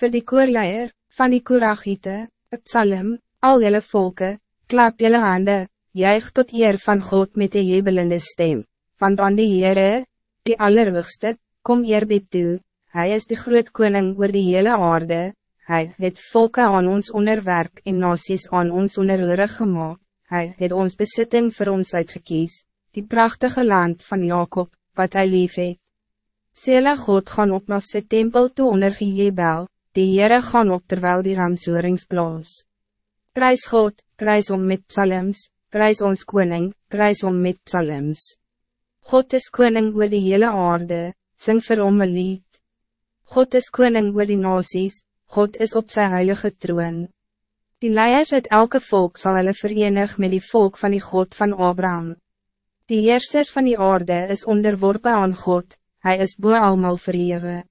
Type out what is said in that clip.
Voor die koorleier, van die Koragiete, het Salem, al jelle volken, klap jelle handen, juig tot eer van God met de jebelende stem, want aan die Heere, die Allerhoogste, kom eerbied toe, Hij is de groot koning oor die hele aarde, Hij het volken aan ons onderwerp en nasies aan ons onderhoorig gemaakt, Hij het ons bezitting voor ons uitgekies, die prachtige land van Jacob, wat hij lief het. Sela God gaan op na sy tempel toe onder Jebel, die Heere gaan op terwijl die ramsoorings blaas. Prijs God, prijs om met psalms, prijs ons koning, prijs om met psalms. God is koning oor die hele aarde, sing vir hom een lied. God is koning oor die nasies, God is op zijn heilige troon. Die leiers uit elke volk zal hulle verenig met die volk van die God van Abraham. Die heersers van die aarde is onderworpen aan God, hij is boe almal verheven.